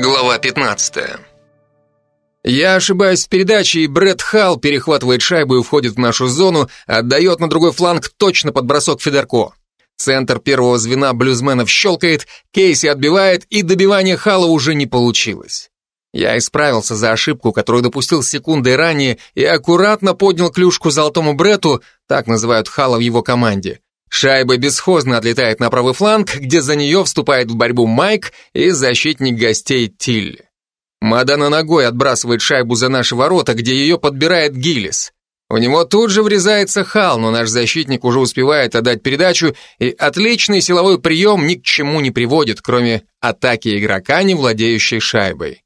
Глава 15. Я ошибаюсь в передаче, и Брэд Халл перехватывает шайбу и входит в нашу зону, отдает на другой фланг точно под бросок Федорко. Центр первого звена блюзменов щелкает, Кейси отбивает, и добивание Халла уже не получилось. Я исправился за ошибку, которую допустил секундой ранее, и аккуратно поднял клюшку золотому Брету, так называют Халла в его команде. Шайба бесхозно отлетает на правый фланг, где за нее вступает в борьбу Майк и защитник гостей Тилли. Мадана ногой отбрасывает шайбу за наши ворота, где ее подбирает Гиллис. У него тут же врезается Хал, но наш защитник уже успевает отдать передачу, и отличный силовой прием ни к чему не приводит, кроме атаки игрока, не владеющей шайбой.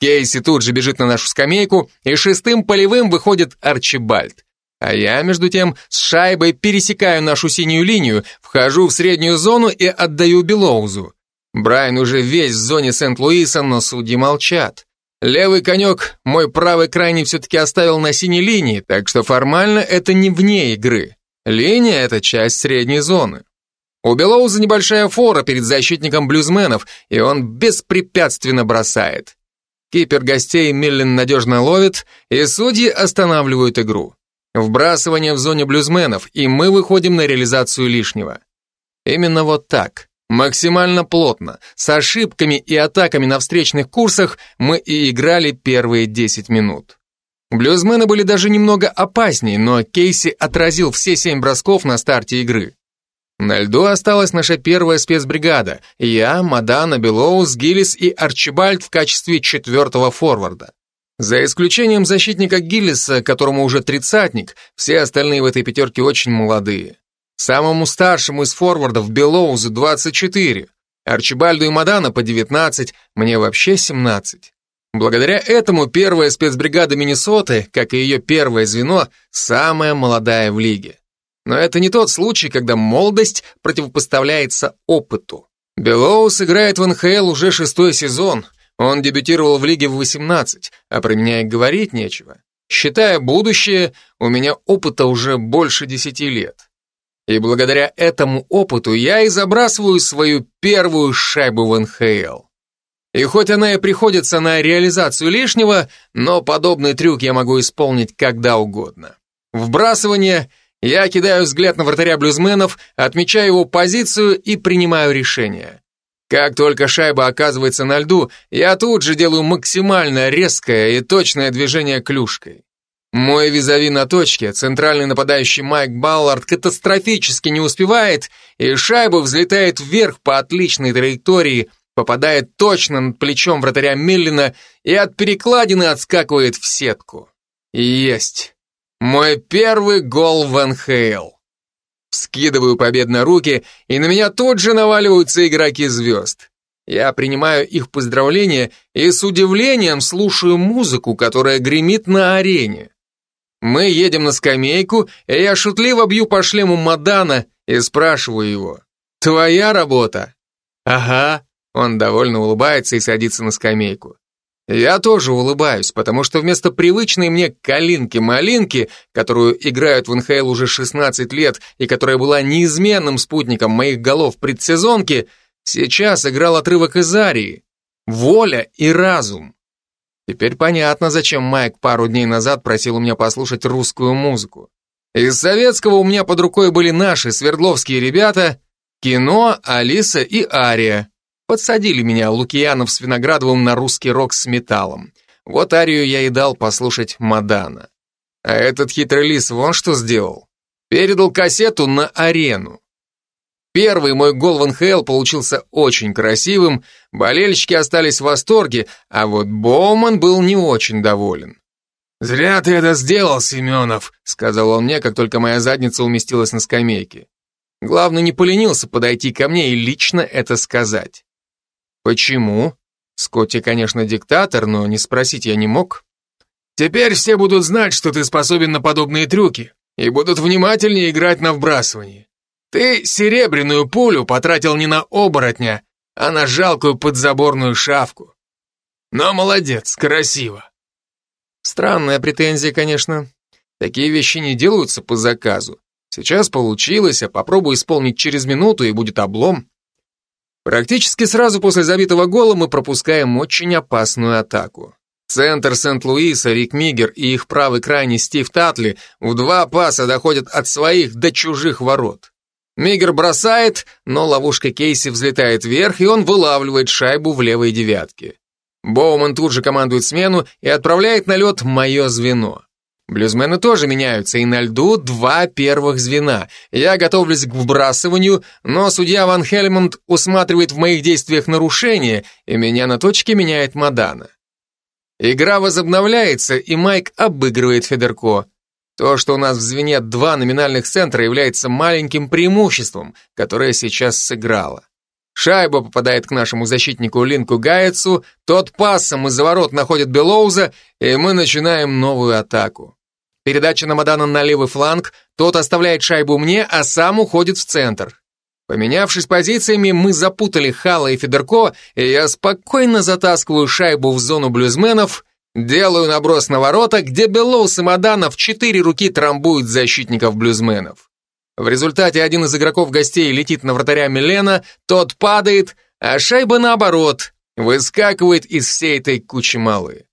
Кейси тут же бежит на нашу скамейку, и шестым полевым выходит Арчибальд. А я, между тем, с шайбой пересекаю нашу синюю линию, вхожу в среднюю зону и отдаю Белоузу. Брайан уже весь в зоне Сент-Луиса, но судьи молчат. Левый конек мой правый крайний все-таки оставил на синей линии, так что формально это не вне игры. Линия — это часть средней зоны. У Белоуза небольшая фора перед защитником блюзменов, и он беспрепятственно бросает. Кипер гостей Миллин надежно ловит, и судьи останавливают игру. Вбрасывание в зоне блюзменов, и мы выходим на реализацию лишнего. Именно вот так. Максимально плотно, с ошибками и атаками на встречных курсах мы и играли первые 10 минут. Блюзмены были даже немного опаснее, но Кейси отразил все семь бросков на старте игры. На льду осталась наша первая спецбригада. Я, Мадана, Белоус, Гиллис и Арчибальд в качестве четвертого форварда. За исключением защитника Гиллиса, которому уже тридцатник, все остальные в этой пятерке очень молодые. Самому старшему из форвардов Белоузу 24, Арчибальду и Мадана по 19, мне вообще 17. Благодаря этому первая спецбригада Миннесоты, как и ее первое звено, самая молодая в лиге. Но это не тот случай, когда молодость противопоставляется опыту. Белоус играет в НХЛ уже шестой сезон. Он дебютировал в лиге в 18, а про меня и говорить нечего. Считая будущее, у меня опыта уже больше 10 лет. И благодаря этому опыту я и забрасываю свою первую шайбу в НХЛ. И хоть она и приходится на реализацию лишнего, но подобный трюк я могу исполнить когда угодно. Вбрасывание, я кидаю взгляд на вратаря блюзменов, отмечаю его позицию и принимаю решение. Как только шайба оказывается на льду, я тут же делаю максимально резкое и точное движение клюшкой. Мой визави на точке, центральный нападающий Майк Баллард катастрофически не успевает, и шайба взлетает вверх по отличной траектории, попадает точно над плечом вратаря Миллина и от перекладины отскакивает в сетку. Есть. Мой первый гол в НХЛ. Скидываю победно руки, и на меня тут же наваливаются игроки звезд. Я принимаю их поздравления и с удивлением слушаю музыку, которая гремит на арене. Мы едем на скамейку, и я шутливо бью по шлему Мадана и спрашиваю его. «Твоя работа?» «Ага», он довольно улыбается и садится на скамейку. Я тоже улыбаюсь, потому что вместо привычной мне калинки-малинки, которую играют в НХЛ уже 16 лет и которая была неизменным спутником моих голов предсезонки, сейчас играл отрывок из Арии. Воля и разум. Теперь понятно, зачем Майк пару дней назад просил у меня послушать русскую музыку. Из советского у меня под рукой были наши свердловские ребята, кино, Алиса и Ария. Подсадили меня Лукьянов с Виноградовым на русский рок с металлом. Вот Арию я и дал послушать Мадана. А этот хитрый лис вон что сделал. Передал кассету на арену. Первый мой гол в получился очень красивым, болельщики остались в восторге, а вот Боуман был не очень доволен. «Зря ты это сделал, Семенов», — сказал он мне, как только моя задница уместилась на скамейке. Главное, не поленился подойти ко мне и лично это сказать. «Почему?» Скотти, конечно, диктатор, но не спросить я не мог. «Теперь все будут знать, что ты способен на подобные трюки, и будут внимательнее играть на вбрасывании. Ты серебряную пулю потратил не на оборотня, а на жалкую подзаборную шавку. Но молодец, красиво. Странная претензия, конечно. Такие вещи не делаются по заказу. Сейчас получилось, а попробую исполнить через минуту, и будет облом. Практически сразу после забитого гола мы пропускаем очень опасную атаку. Центр Сент-Луиса, Рик Мигер и их правый крайний Стив Татли в два паса доходят от своих до чужих ворот. Мигер бросает, но ловушка Кейси взлетает вверх, и он вылавливает шайбу в левой девятке. Боуман тут же командует смену и отправляет на лед мое звено. Блюзмены тоже меняются, и на льду два первых звена. Я готовлюсь к вбрасыванию, но судья Ван Хельмонд усматривает в моих действиях нарушение, и меня на точке меняет Мадана. Игра возобновляется, и Майк обыгрывает Федерко. То, что у нас в звене два номинальных центра, является маленьким преимуществом, которое сейчас сыграло. Шайба попадает к нашему защитнику Линку Гайцу, тот пассом из-за ворот находит Белоуза, и мы начинаем новую атаку. Передача на Мадана на левый фланг, тот оставляет шайбу мне, а сам уходит в центр. Поменявшись позициями, мы запутали Хала и Федерко, и я спокойно затаскиваю шайбу в зону блюзменов, делаю наброс на ворота, где Белоус и Мадана в четыре руки трамбуют защитников блюзменов. В результате один из игроков гостей летит на вратаря Милена, тот падает, а шайба наоборот, выскакивает из всей этой кучи малы.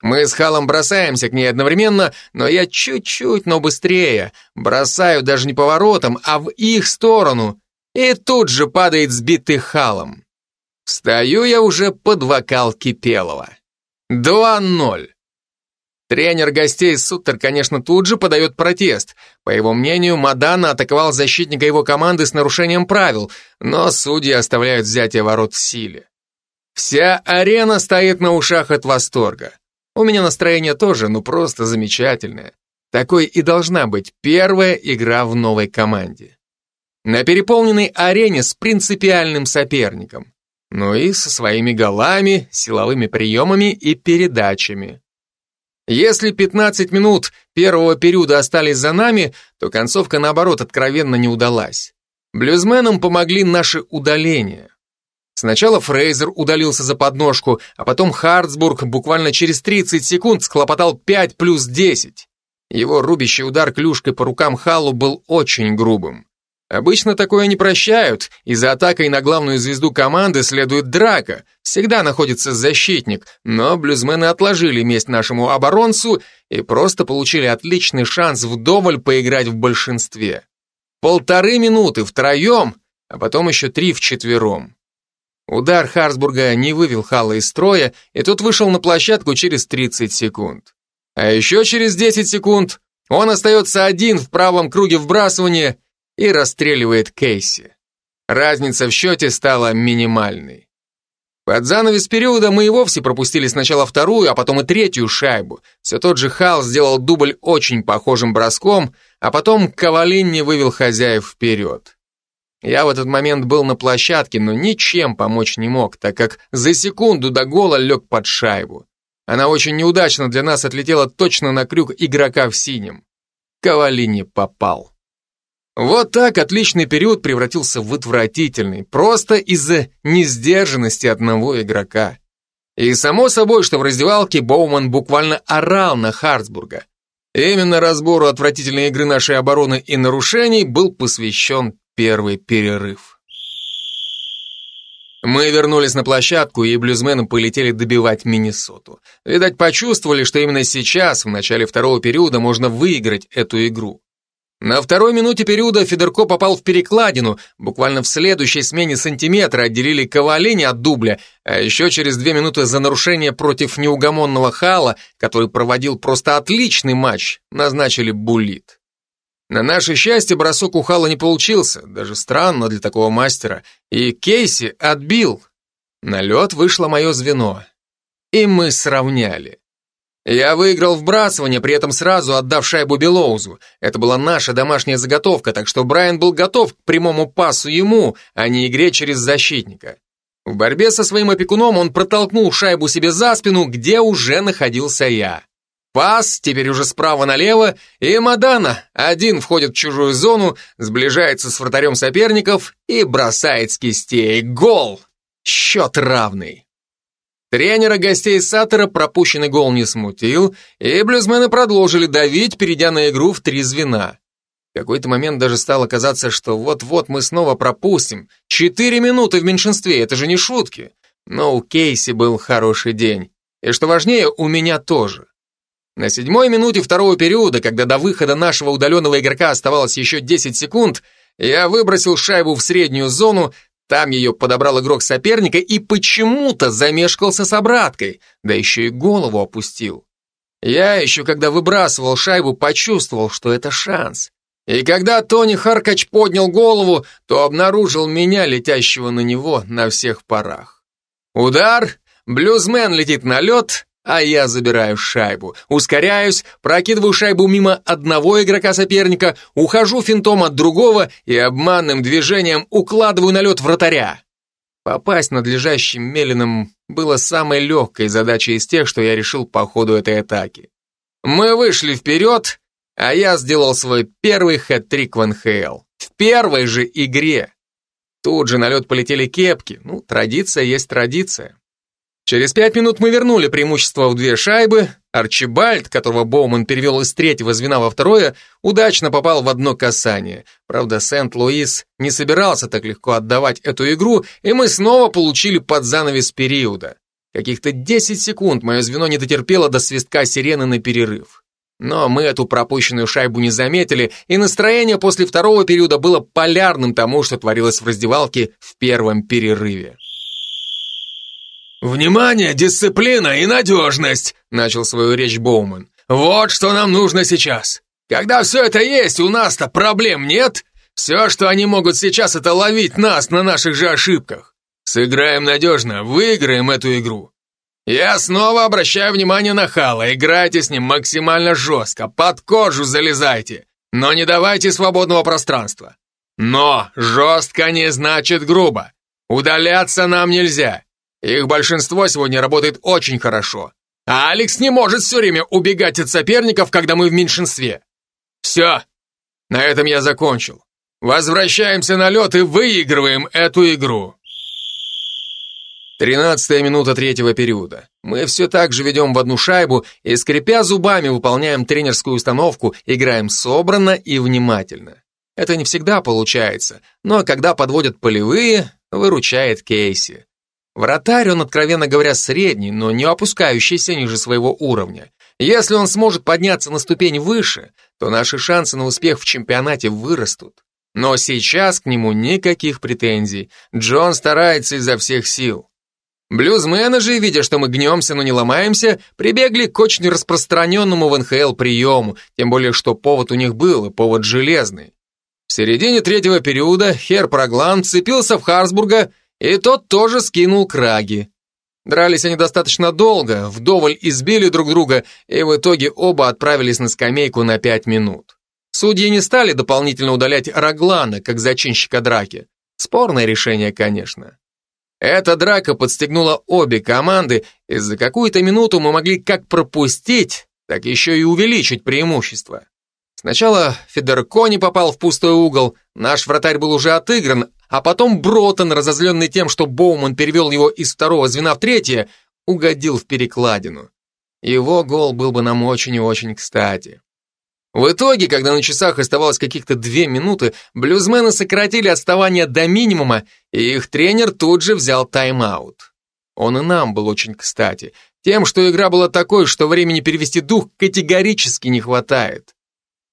Мы с Халом бросаемся к ней одновременно, но я чуть-чуть, но быстрее. Бросаю даже не поворотом, а в их сторону. И тут же падает сбитый Халом. Встаю я уже под вокал Кипелова. 2-0. Тренер гостей Суттер, конечно, тут же подает протест. По его мнению, Мадана атаковал защитника его команды с нарушением правил, но судьи оставляют взятие ворот в силе. Вся арена стоит на ушах от восторга. У меня настроение тоже, ну просто замечательное. Такой и должна быть первая игра в новой команде. На переполненной арене с принципиальным соперником. Ну и со своими голами, силовыми приемами и передачами. Если 15 минут первого периода остались за нами, то концовка, наоборот, откровенно не удалась. Блюзменам помогли наши удаления. Сначала Фрейзер удалился за подножку, а потом Хартсбург буквально через 30 секунд схлопотал 5 плюс 10. Его рубящий удар клюшкой по рукам Халлу был очень грубым. Обычно такое не прощают, и за атакой на главную звезду команды следует драка. Всегда находится защитник, но блюзмены отложили месть нашему оборонцу и просто получили отличный шанс вдоволь поиграть в большинстве. Полторы минуты втроем, а потом еще три вчетвером. Удар Харсбурга не вывел Халла из строя, и тот вышел на площадку через 30 секунд. А еще через 10 секунд он остается один в правом круге вбрасывания и расстреливает Кейси. Разница в счете стала минимальной. Под занавес периода мы и вовсе пропустили сначала вторую, а потом и третью шайбу. Все тот же Хал сделал дубль очень похожим броском, а потом Ковалин не вывел хозяев вперед. Я в этот момент был на площадке, но ничем помочь не мог, так как за секунду до гола лег под шайбу. Она очень неудачно для нас отлетела точно на крюк игрока в синем. Ковалини попал. Вот так отличный период превратился в отвратительный, просто из-за несдержанности одного игрока. И само собой, что в раздевалке Боуман буквально орал на Харцбурга. Именно разбору отвратительной игры нашей обороны и нарушений был посвящен первый перерыв. Мы вернулись на площадку, и блюзмены полетели добивать Миннесоту. Видать, почувствовали, что именно сейчас, в начале второго периода, можно выиграть эту игру. На второй минуте периода Федорко попал в перекладину, буквально в следующей смене сантиметра отделили Ковалини от дубля, а еще через две минуты за нарушение против неугомонного Хала, который проводил просто отличный матч, назначили булит. На наше счастье бросок у Хала не получился, даже странно для такого мастера, и Кейси отбил. На лед вышло мое звено. И мы сравняли. Я выиграл вбрасывание, при этом сразу отдав шайбу Белоузу. Это была наша домашняя заготовка, так что Брайан был готов к прямому пасу ему, а не игре через защитника. В борьбе со своим опекуном он протолкнул шайбу себе за спину, где уже находился я. Пас, теперь уже справа налево, и Мадана один входит в чужую зону, сближается с вратарем соперников и бросает с кистей. Гол! Счет равный. Тренера гостей Саттера пропущенный гол не смутил, и блюзмены продолжили давить, перейдя на игру в три звена. какой-то момент даже стало казаться, что вот-вот мы снова пропустим. Четыре минуты в меньшинстве, это же не шутки. Но у Кейси был хороший день. И что важнее, у меня тоже. На седьмой минуте второго периода, когда до выхода нашего удаленного игрока оставалось еще 10 секунд, я выбросил шайбу в среднюю зону, там ее подобрал игрок соперника и почему-то замешкался с обраткой, да еще и голову опустил. Я еще, когда выбрасывал шайбу, почувствовал, что это шанс. И когда Тони Харкач поднял голову, то обнаружил меня, летящего на него на всех парах. Удар, блюзмен летит на лед, а я забираю шайбу. Ускоряюсь, прокидываю шайбу мимо одного игрока соперника, ухожу финтом от другого и обманным движением укладываю на лед вратаря. Попасть надлежащим Мелином было самой легкой задачей из тех, что я решил по ходу этой атаки. Мы вышли вперед, а я сделал свой первый хэт-трик в НХЛ. В первой же игре. Тут же на лед полетели кепки. Ну, традиция есть традиция. Через пять минут мы вернули преимущество в две шайбы. Арчибальд, которого Боуман перевел из третьего звена во второе, удачно попал в одно касание. Правда, Сент-Луис не собирался так легко отдавать эту игру, и мы снова получили под занавес периода. Каких-то 10 секунд мое звено не дотерпело до свистка сирены на перерыв. Но мы эту пропущенную шайбу не заметили, и настроение после второго периода было полярным тому, что творилось в раздевалке в первом перерыве. «Внимание, дисциплина и надежность!» — начал свою речь Боуман. «Вот что нам нужно сейчас. Когда все это есть, у нас-то проблем нет. Все, что они могут сейчас, это ловить нас на наших же ошибках. Сыграем надежно, выиграем эту игру. Я снова обращаю внимание на Хала. Играйте с ним максимально жестко, под кожу залезайте, но не давайте свободного пространства. Но жестко не значит грубо. Удаляться нам нельзя. Их большинство сегодня работает очень хорошо. А Алекс не может все время убегать от соперников, когда мы в меньшинстве. Все. На этом я закончил. Возвращаемся на лед и выигрываем эту игру. Тринадцатая минута третьего периода. Мы все так же ведем в одну шайбу и, скрипя зубами, выполняем тренерскую установку, играем собранно и внимательно. Это не всегда получается, но когда подводят полевые, выручает Кейси. Вратарь он, откровенно говоря, средний, но не опускающийся ниже своего уровня. Если он сможет подняться на ступень выше, то наши шансы на успех в чемпионате вырастут. Но сейчас к нему никаких претензий. Джон старается изо всех сил. Блюзмены же, видя, что мы гнемся, но не ломаемся, прибегли к очень распространенному в НХЛ приему, тем более, что повод у них был, и повод железный. В середине третьего периода Хер Проглан цепился в Харсбурга, и тот тоже скинул краги. Дрались они достаточно долго, вдоволь избили друг друга, и в итоге оба отправились на скамейку на пять минут. Судьи не стали дополнительно удалять Раглана, как зачинщика драки. Спорное решение, конечно. Эта драка подстегнула обе команды, и за какую-то минуту мы могли как пропустить, так еще и увеличить преимущество. Сначала Федерко не попал в пустой угол, наш вратарь был уже отыгран, а потом Бротон, разозленный тем, что Боуман перевел его из второго звена в третье, угодил в перекладину. Его гол был бы нам очень и очень кстати. В итоге, когда на часах оставалось каких-то две минуты, блюзмены сократили отставание до минимума, и их тренер тут же взял тайм-аут. Он и нам был очень кстати, тем, что игра была такой, что времени перевести дух категорически не хватает.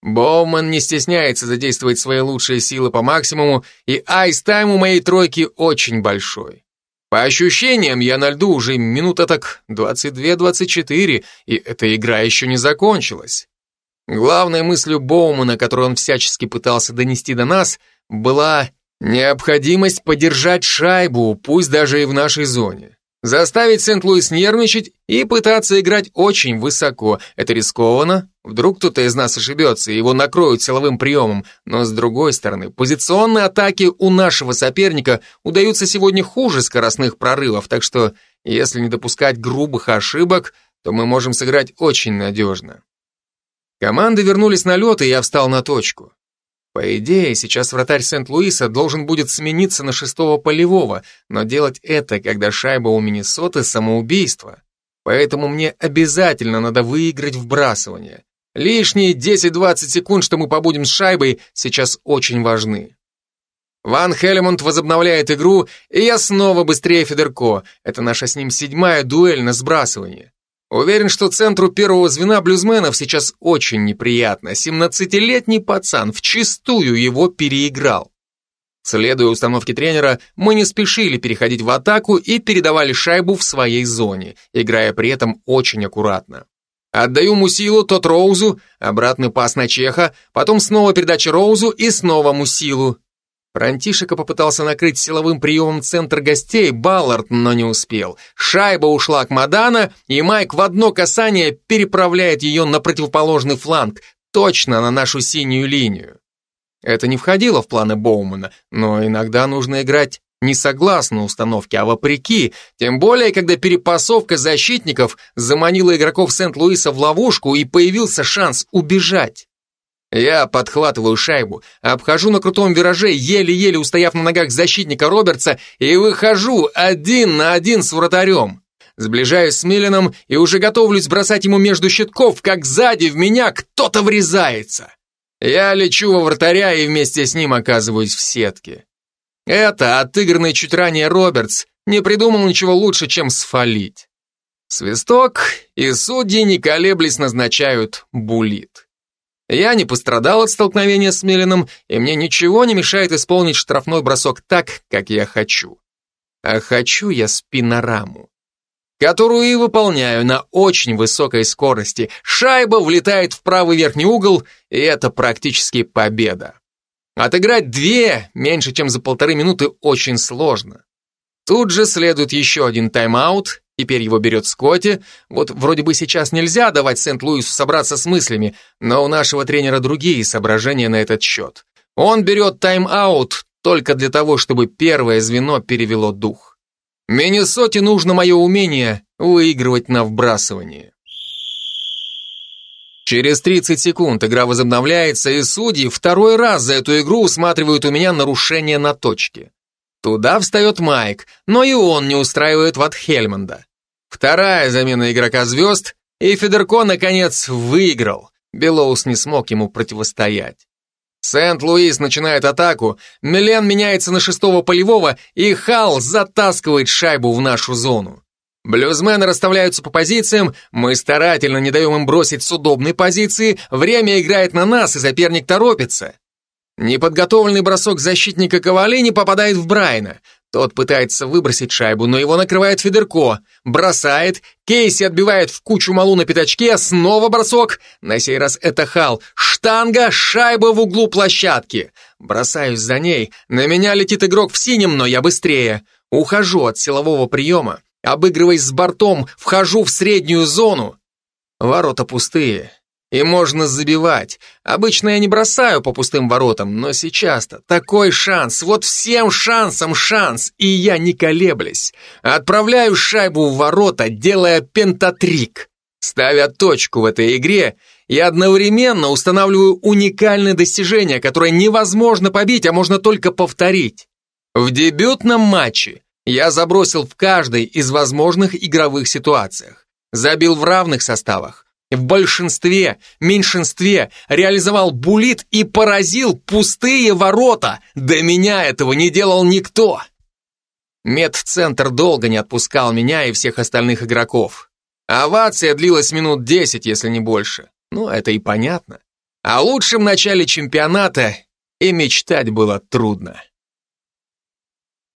Боуман не стесняется задействовать свои лучшие силы по максимуму, и айс-тайм у моей тройки очень большой. По ощущениям, я на льду уже минута так 22-24, и эта игра еще не закончилась. Главной мыслью Боумана, которую он всячески пытался донести до нас, была необходимость подержать шайбу, пусть даже и в нашей зоне. Заставить Сент-Луис нервничать и пытаться играть очень высоко. Это рискованно. Вдруг кто-то из нас ошибется, и его накроют силовым приемом. Но с другой стороны, позиционные атаки у нашего соперника удаются сегодня хуже скоростных прорывов, так что если не допускать грубых ошибок, то мы можем сыграть очень надежно. Команды вернулись на лед, и я встал на точку. По идее, сейчас вратарь Сент-Луиса должен будет смениться на шестого полевого, но делать это, когда шайба у Миннесоты, самоубийство. Поэтому мне обязательно надо выиграть вбрасывание. Лишние 10-20 секунд, что мы побудем с шайбой, сейчас очень важны. Ван Хелемонт возобновляет игру, и я снова быстрее Федерко. Это наша с ним седьмая дуэль на сбрасывание. Уверен, что центру первого звена блюзменов сейчас очень неприятно. 17-летний пацан вчистую его переиграл. Следуя установке тренера, мы не спешили переходить в атаку и передавали шайбу в своей зоне, играя при этом очень аккуратно. Отдаю Мусилу, тот Роузу, обратный пас на Чеха, потом снова передача Роузу и снова Мусилу. Франтишека попытался накрыть силовым приемом центр гостей Баллард, но не успел. Шайба ушла к Мадана, и Майк в одно касание переправляет ее на противоположный фланг, точно на нашу синюю линию. Это не входило в планы Боумана, но иногда нужно играть не согласно установке, а вопреки, тем более, когда перепасовка защитников заманила игроков Сент-Луиса в ловушку и появился шанс убежать. Я подхватываю шайбу, обхожу на крутом вираже, еле-еле устояв на ногах защитника Робертса, и выхожу один на один с вратарем. Сближаюсь с Миллином и уже готовлюсь бросать ему между щитков, как сзади в меня кто-то врезается. Я лечу во вратаря и вместе с ним оказываюсь в сетке. Это, отыгранный чуть ранее Робертс, не придумал ничего лучше, чем сфалить. Свисток, и судьи, не колеблясь, назначают булит. Я не пострадал от столкновения с Мелином, и мне ничего не мешает исполнить штрафной бросок так, как я хочу. А хочу я спинораму, которую и выполняю на очень высокой скорости. Шайба влетает в правый верхний угол, и это практически победа. Отыграть две меньше, чем за полторы минуты, очень сложно. Тут же следует еще один тайм-аут, Теперь его берет Скотти. Вот вроде бы сейчас нельзя давать Сент-Луису собраться с мыслями, но у нашего тренера другие соображения на этот счет. Он берет тайм-аут только для того, чтобы первое звено перевело дух. Миннесоте нужно мое умение выигрывать на вбрасывании. Через 30 секунд игра возобновляется, и судьи второй раз за эту игру усматривают у меня нарушение на точке. Туда встает Майк, но и он не устраивает Ват Хельмонда. Вторая замена игрока звезд, и Федерко, наконец, выиграл. Белоус не смог ему противостоять. Сент-Луис начинает атаку, Милен меняется на шестого полевого, и Хал затаскивает шайбу в нашу зону. Блюзмены расставляются по позициям, мы старательно не даем им бросить с удобной позиции, время играет на нас, и соперник торопится. Неподготовленный бросок защитника Ковалини попадает в Брайна. Тот пытается выбросить шайбу, но его накрывает Федерко. Бросает, Кейси отбивает в кучу малу на пятачке, снова бросок. На сей раз это Хал. Штанга, шайба в углу площадки. Бросаюсь за ней. На меня летит игрок в синем, но я быстрее. Ухожу от силового приема. Обыгрываясь с бортом, вхожу в среднюю зону. Ворота пустые. И можно забивать. Обычно я не бросаю по пустым воротам, но сейчас-то такой шанс, вот всем шансом шанс, и я не колеблясь. Отправляю шайбу в ворота, делая пентатрик. Ставя точку в этой игре, я одновременно устанавливаю уникальное достижение, которое невозможно побить, а можно только повторить. В дебютном матче я забросил в каждой из возможных игровых ситуациях. Забил в равных составах, в большинстве, меньшинстве реализовал булит и поразил пустые ворота. До меня этого не делал никто. Медцентр долго не отпускал меня и всех остальных игроков. Овация длилась минут десять, если не больше. Ну, это и понятно. О лучшем начале чемпионата и мечтать было трудно.